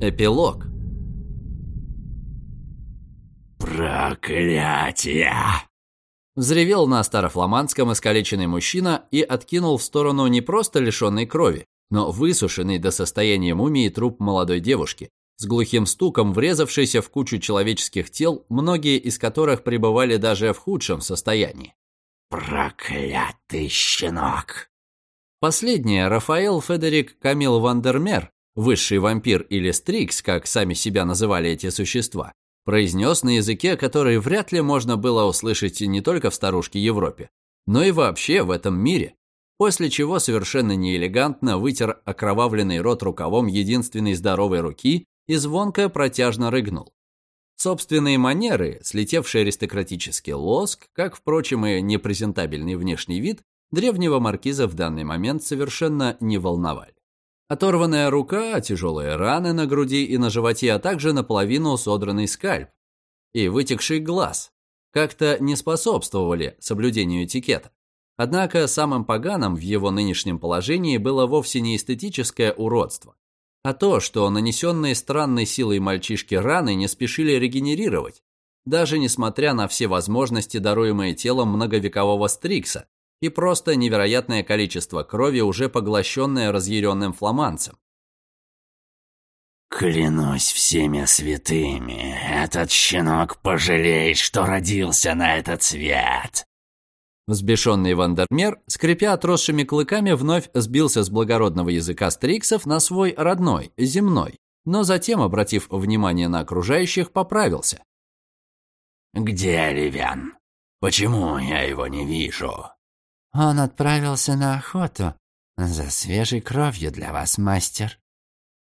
Эпилог. «Проклятие!» Взревел на старофламандском искалеченный мужчина и откинул в сторону не просто лишенной крови, но высушенный до состояния мумии труп молодой девушки, с глухим стуком врезавшийся в кучу человеческих тел, многие из которых пребывали даже в худшем состоянии. «Проклятый щенок!» Последнее Рафаэл Федерик Камил Вандермер, высший вампир или Стрикс, как сами себя называли эти существа, произнес на языке, который вряд ли можно было услышать не только в старушке Европе, но и вообще в этом мире, после чего совершенно неэлегантно вытер окровавленный рот рукавом единственной здоровой руки и звонко протяжно рыгнул. Собственные манеры, слетевший аристократический лоск, как, впрочем, и непрезентабельный внешний вид, древнего маркиза в данный момент совершенно не волновали. Оторванная рука, тяжелые раны на груди и на животе, а также наполовину содранный скальп и вытекший глаз как-то не способствовали соблюдению этикета. Однако самым поганым в его нынешнем положении было вовсе не эстетическое уродство, а то, что нанесенные странной силой мальчишки раны не спешили регенерировать, даже несмотря на все возможности, даруемые телом многовекового Стрикса, и просто невероятное количество крови, уже поглощенное разъяренным фламанцем. «Клянусь всеми святыми, этот щенок пожалеет, что родился на этот свет!» Взбешенный Вандермер, скрипя отросшими клыками, вновь сбился с благородного языка стриксов на свой родной, земной, но затем, обратив внимание на окружающих, поправился. «Где Оливян? Почему я его не вижу?» Он отправился на охоту за свежей кровью для вас, мастер.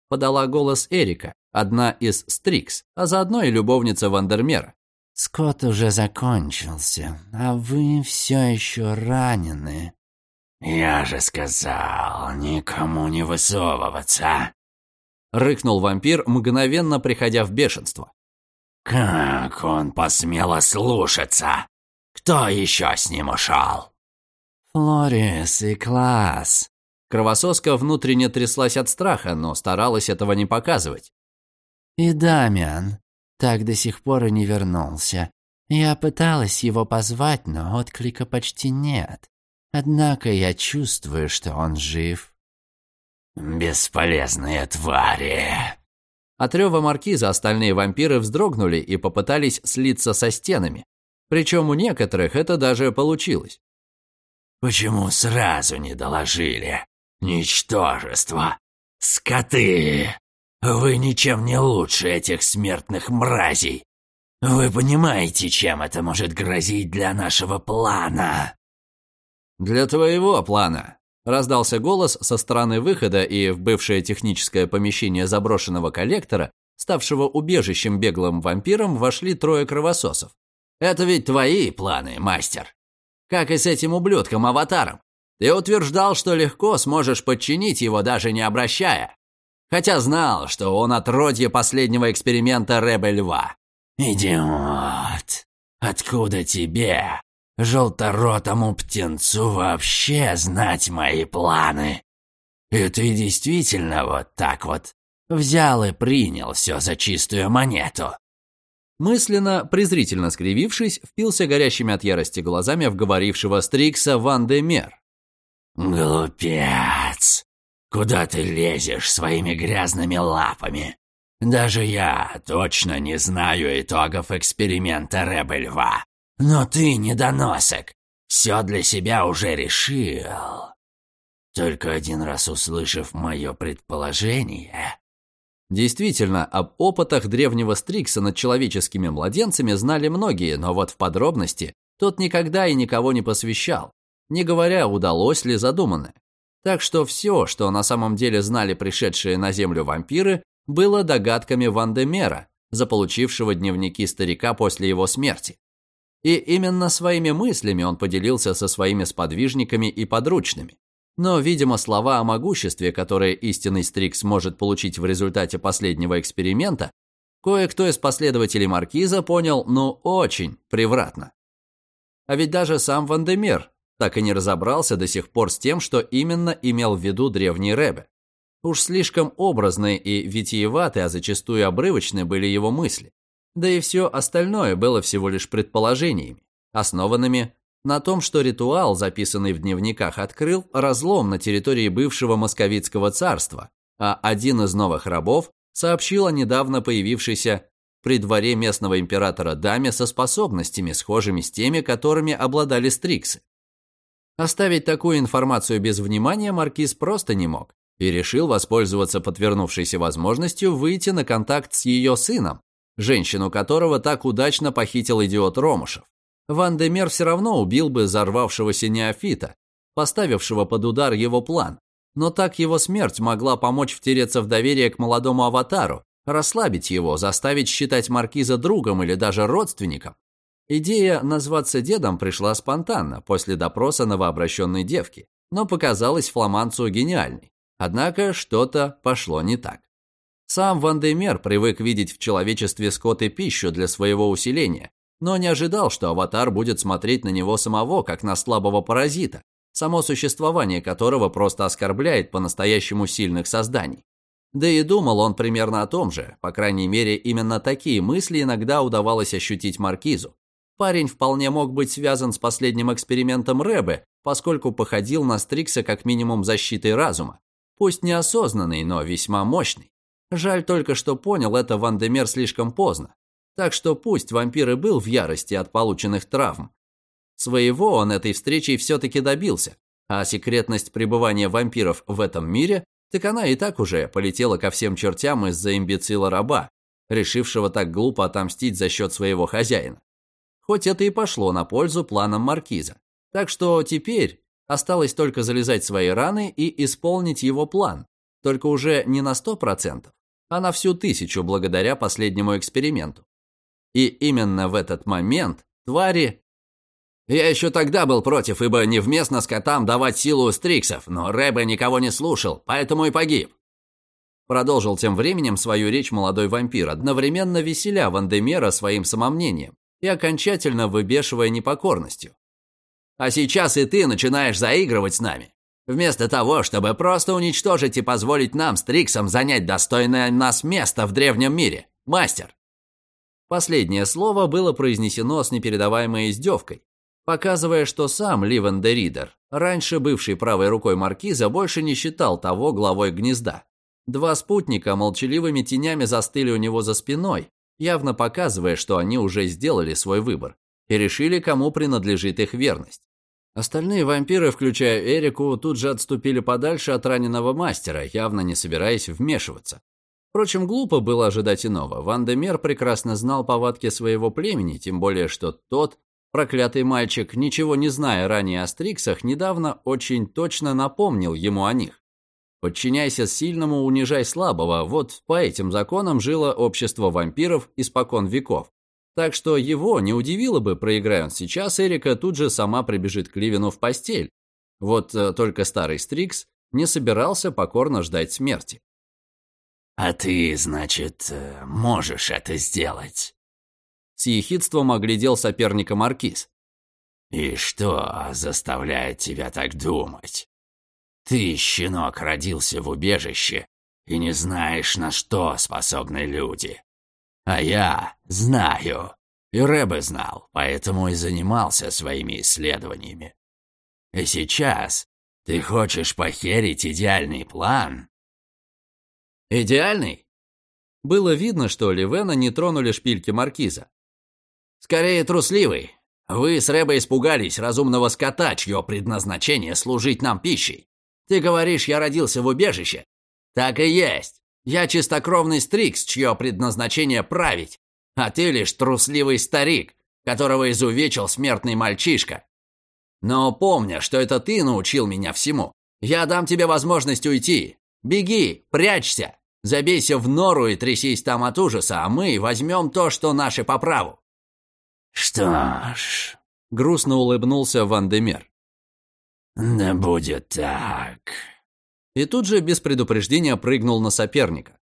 Подала голос Эрика, одна из Стрикс, а заодно и любовница Вандермера. Скот уже закончился, а вы все еще ранены. Я же сказал, никому не высовываться. Рыкнул вампир, мгновенно приходя в бешенство. Как он посмел ослушаться? Кто еще с ним ушел? Флорис и Класс. Кровососка внутренне тряслась от страха, но старалась этого не показывать. И Дамиан так до сих пор и не вернулся. Я пыталась его позвать, но отклика почти нет. Однако я чувствую, что он жив. «Бесполезные твари!» От рева маркиза остальные вампиры вздрогнули и попытались слиться со стенами. Причем у некоторых это даже получилось. Почему сразу не доложили? Ничтожество! Скоты! Вы ничем не лучше этих смертных мразей. Вы понимаете, чем это может грозить для нашего плана? Для твоего плана, раздался голос со стороны выхода, и в бывшее техническое помещение заброшенного коллектора, ставшего убежищем беглым вампиром, вошли трое кровососов. Это ведь твои планы, мастер как и с этим ублюдком-аватаром. Ты утверждал, что легко сможешь подчинить его, даже не обращая. Хотя знал, что он отродье последнего эксперимента Рэба Льва. «Идиот! Откуда тебе, желторотому птенцу, вообще знать мои планы? И ты действительно вот так вот взял и принял все за чистую монету?» Мысленно, презрительно скривившись, впился горящими от ярости глазами в говорившего Стрикса Ван де Мер. «Глупец! Куда ты лезешь своими грязными лапами? Даже я точно не знаю итогов эксперимента Рэба Льва. Но ты недоносок. Все для себя уже решил. Только один раз услышав мое предположение, Действительно, об опытах древнего Стрикса над человеческими младенцами знали многие, но вот в подробности тот никогда и никого не посвящал, не говоря, удалось ли задуманное. Так что все, что на самом деле знали пришедшие на Землю вампиры, было догадками Вандемера, заполучившего дневники старика после его смерти. И именно своими мыслями он поделился со своими сподвижниками и подручными. Но, видимо, слова о могуществе, которые истинный Стрикс может получить в результате последнего эксперимента, кое-кто из последователей Маркиза понял, ну, очень превратно. А ведь даже сам Вандемир так и не разобрался до сих пор с тем, что именно имел в виду древний Рэбе. Уж слишком образные и витиеватые, а зачастую обрывочные были его мысли. Да и все остальное было всего лишь предположениями, основанными на том, что ритуал, записанный в дневниках, открыл разлом на территории бывшего московитского царства, а один из новых рабов сообщил о недавно появившейся при дворе местного императора даме со способностями, схожими с теми, которыми обладали стриксы. Оставить такую информацию без внимания маркиз просто не мог и решил воспользоваться подвернувшейся возможностью выйти на контакт с ее сыном, женщину которого так удачно похитил идиот Ромушев. Ван де Мер все равно убил бы взорвавшегося неофита, поставившего под удар его план, но так его смерть могла помочь втереться в доверие к молодому аватару, расслабить его, заставить считать маркиза другом или даже родственником. Идея назваться дедом пришла спонтанно, после допроса новообращенной девки, но показалась фламанцу гениальной. Однако что-то пошло не так. Сам Ван Деймер привык видеть в человечестве скот и пищу для своего усиления, но не ожидал, что аватар будет смотреть на него самого, как на слабого паразита, само существование которого просто оскорбляет по-настоящему сильных созданий. Да и думал он примерно о том же, по крайней мере, именно такие мысли иногда удавалось ощутить Маркизу. Парень вполне мог быть связан с последним экспериментом Рэбе, поскольку походил на Стрикса как минимум защитой разума. Пусть неосознанный, но весьма мощный. Жаль только, что понял это Вандемер слишком поздно. Так что пусть вампир и был в ярости от полученных травм. Своего он этой встречей все-таки добился, а секретность пребывания вампиров в этом мире, так она и так уже полетела ко всем чертям из-за имбецила-раба, решившего так глупо отомстить за счет своего хозяина. Хоть это и пошло на пользу планам Маркиза. Так что теперь Осталось только залезать свои раны и исполнить его план, только уже не на сто процентов, а на всю тысячу благодаря последнему эксперименту. И именно в этот момент твари... Я еще тогда был против, ибо невместно скотам давать силу стриксов, но Рэбе никого не слушал, поэтому и погиб. Продолжил тем временем свою речь молодой вампир, одновременно веселя Вандемера своим самомнением и окончательно выбешивая непокорностью. А сейчас и ты начинаешь заигрывать с нами. Вместо того, чтобы просто уничтожить и позволить нам с Триксом занять достойное нас место в древнем мире. Мастер!» Последнее слово было произнесено с непередаваемой издевкой, показывая, что сам Ливен де Ридер, раньше бывший правой рукой маркиза, больше не считал того главой гнезда. Два спутника молчаливыми тенями застыли у него за спиной, явно показывая, что они уже сделали свой выбор и решили, кому принадлежит их верность. Остальные вампиры, включая Эрику, тут же отступили подальше от раненого мастера, явно не собираясь вмешиваться. Впрочем, глупо было ожидать иного. Ван де Мер прекрасно знал повадки своего племени, тем более, что тот, проклятый мальчик, ничего не зная ранее о Стриксах, недавно очень точно напомнил ему о них. Подчиняйся сильному, унижай слабого. Вот по этим законам жило общество вампиров испокон веков. Так что его не удивило бы, проиграя он сейчас, Эрика тут же сама прибежит к Ливину в постель. Вот э, только старый Стрикс не собирался покорно ждать смерти. «А ты, значит, э, можешь это сделать?» С ехидством оглядел соперника Маркиз. «И что заставляет тебя так думать? Ты, щенок, родился в убежище и не знаешь, на что способны люди. А я знаю. И Рэбе знал, поэтому и занимался своими исследованиями. И сейчас ты хочешь похерить идеальный план? Идеальный? Было видно, что Ливена не тронули шпильки маркиза. Скорее трусливый. Вы с Рэбе испугались разумного скота, чье предназначение служить нам пищей. Ты говоришь, я родился в убежище? Так и есть. Я чистокровный Стрикс, чье предназначение править, а ты лишь трусливый старик, которого изувечил смертный мальчишка. Но помня, что это ты научил меня всему, я дам тебе возможность уйти. Беги, прячься, забейся в нору и трясись там от ужаса, а мы возьмем то, что наше по праву». «Что ж...» — грустно улыбнулся Вандемер. «Да будет так...» и тут же без предупреждения прыгнул на соперника.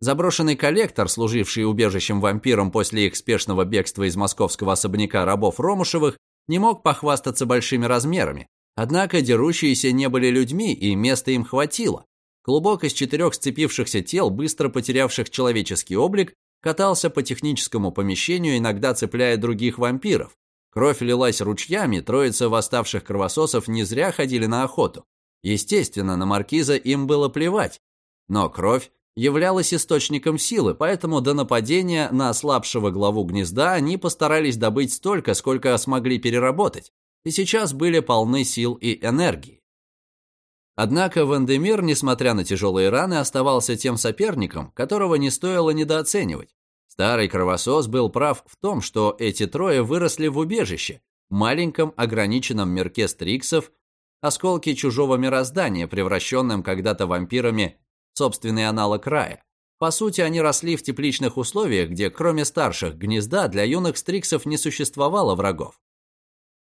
Заброшенный коллектор, служивший убежищем вампирам после их спешного бегства из московского особняка рабов Ромушевых, не мог похвастаться большими размерами. Однако дерущиеся не были людьми, и места им хватило. Клубок из четырех сцепившихся тел, быстро потерявших человеческий облик, катался по техническому помещению, иногда цепляя других вампиров. Кровь лилась ручьями, троица восставших кровососов не зря ходили на охоту. Естественно, на маркиза им было плевать. Но кровь являлась источником силы, поэтому до нападения на ослабшего главу гнезда они постарались добыть столько, сколько смогли переработать, и сейчас были полны сил и энергии. Однако Вандемир, несмотря на тяжелые раны, оставался тем соперником, которого не стоило недооценивать. Старый кровосос был прав в том, что эти трое выросли в убежище, маленьком ограниченном мирке стриксов, осколки чужого мироздания, превращенным когда-то вампирами собственный аналог рая. По сути, они росли в тепличных условиях, где кроме старших гнезда для юных стриксов не существовало врагов.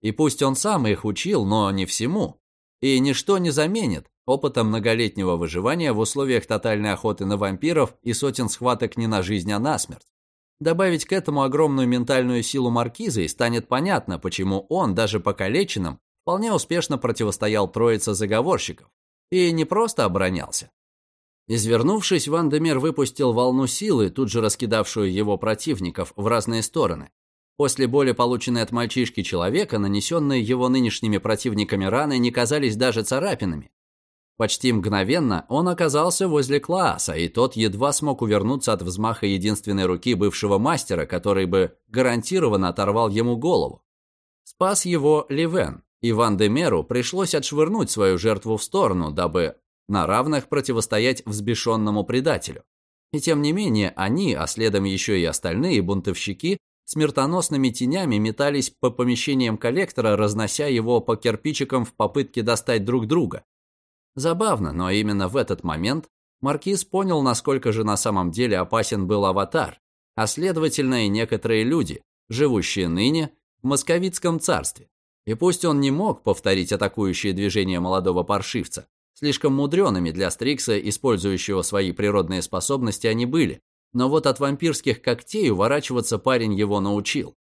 И пусть он сам их учил, но не всему. И ничто не заменит опыта многолетнего выживания в условиях тотальной охоты на вампиров и сотен схваток не на жизнь, а на смерть. Добавить к этому огромную ментальную силу маркиза и станет понятно, почему он, даже покалеченным, вполне успешно противостоял троице заговорщиков. И не просто оборонялся, Извернувшись, Вандемер выпустил волну силы, тут же раскидавшую его противников в разные стороны. После боли, полученной от мальчишки человека, нанесенные его нынешними противниками раны не казались даже царапинами. Почти мгновенно он оказался возле Клааса, и тот едва смог увернуться от взмаха единственной руки бывшего мастера, который бы гарантированно оторвал ему голову. Спас его Ливен, и Ван Демеру пришлось отшвырнуть свою жертву в сторону, дабы на равных противостоять взбешенному предателю. И тем не менее они, а следом еще и остальные бунтовщики, смертоносными тенями метались по помещениям коллектора, разнося его по кирпичикам в попытке достать друг друга. Забавно, но именно в этот момент Маркиз понял, насколько же на самом деле опасен был аватар, а следовательно и некоторые люди, живущие ныне в московитском царстве. И пусть он не мог повторить атакующие движения молодого паршивца, Слишком мудреными для Стрикса, использующего свои природные способности, они были. Но вот от вампирских когтей уворачиваться парень его научил.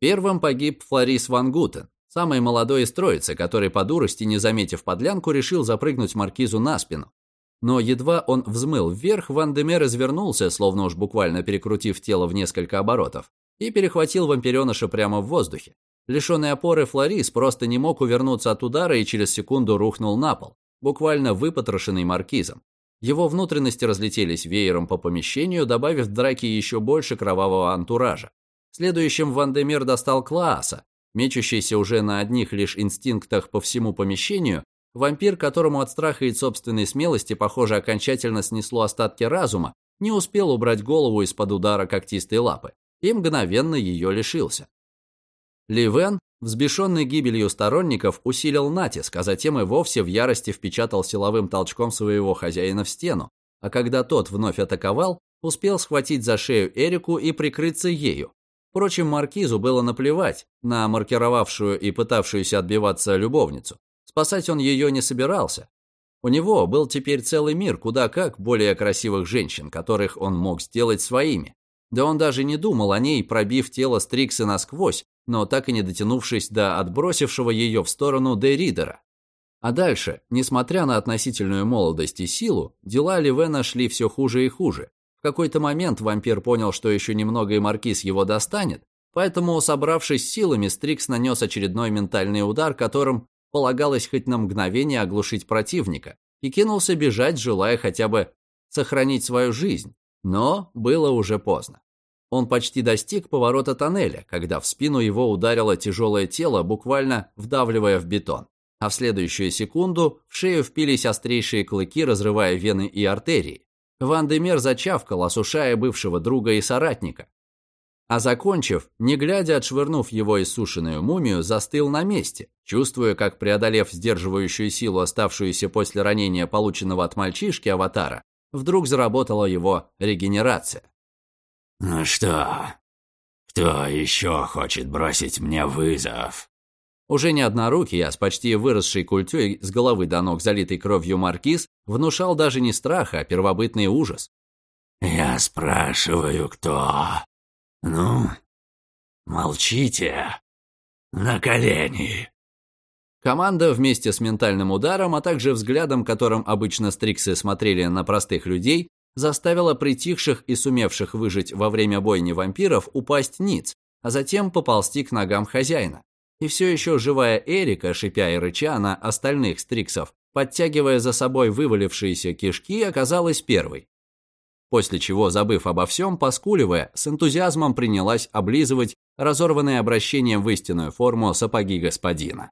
Первым погиб Флорис Ван Гутен, самый молодой из троицы, который по дурости, не заметив подлянку, решил запрыгнуть маркизу на спину. Но едва он взмыл вверх, Ван Деме развернулся, словно уж буквально перекрутив тело в несколько оборотов, и перехватил вампиреныша прямо в воздухе. Лишенный опоры Флорис просто не мог увернуться от удара и через секунду рухнул на пол буквально выпотрошенный маркизом. Его внутренности разлетелись веером по помещению, добавив драке еще больше кровавого антуража. Следующим Вандемир достал Клааса, мечущийся уже на одних лишь инстинктах по всему помещению, вампир, которому от страха и собственной смелости, похоже, окончательно снесло остатки разума, не успел убрать голову из-под удара когтистой лапы и мгновенно ее лишился. Ливен, взбешенный гибелью сторонников, усилил натиск, а затем и вовсе в ярости впечатал силовым толчком своего хозяина в стену, а когда тот вновь атаковал, успел схватить за шею Эрику и прикрыться ею. Впрочем, Маркизу было наплевать на маркировавшую и пытавшуюся отбиваться любовницу. Спасать он ее не собирался. У него был теперь целый мир куда как более красивых женщин, которых он мог сделать своими. Да он даже не думал о ней, пробив тело Стрикса насквозь, но так и не дотянувшись до отбросившего ее в сторону Деридера. А дальше, несмотря на относительную молодость и силу, дела Ливена шли все хуже и хуже. В какой-то момент вампир понял, что еще немного и Маркиз его достанет, поэтому, собравшись силами, Стрикс нанес очередной ментальный удар, которым полагалось хоть на мгновение оглушить противника, и кинулся бежать, желая хотя бы сохранить свою жизнь. Но было уже поздно. Он почти достиг поворота тоннеля, когда в спину его ударило тяжелое тело, буквально вдавливая в бетон. А в следующую секунду в шею впились острейшие клыки, разрывая вены и артерии. Ван Демер зачавкал, осушая бывшего друга и соратника. А закончив, не глядя, отшвырнув его иссушенную мумию, застыл на месте, чувствуя, как, преодолев сдерживающую силу, оставшуюся после ранения, полученного от мальчишки аватара, вдруг заработала его регенерация. «Ну что, кто еще хочет бросить мне вызов?» Уже не однорукий, а с почти выросшей культей с головы до ног залитой кровью маркиз внушал даже не страх, а первобытный ужас. «Я спрашиваю, кто? Ну, молчите. На колени!» Команда вместе с ментальным ударом, а также взглядом, которым обычно стриксы смотрели на простых людей, заставила притихших и сумевших выжить во время бойни вампиров упасть ниц, а затем поползти к ногам хозяина. И все еще живая Эрика, шипя и рыча на остальных стриксов, подтягивая за собой вывалившиеся кишки, оказалась первой. После чего, забыв обо всем, поскуливая, с энтузиазмом принялась облизывать разорванные обращением в истинную форму сапоги господина.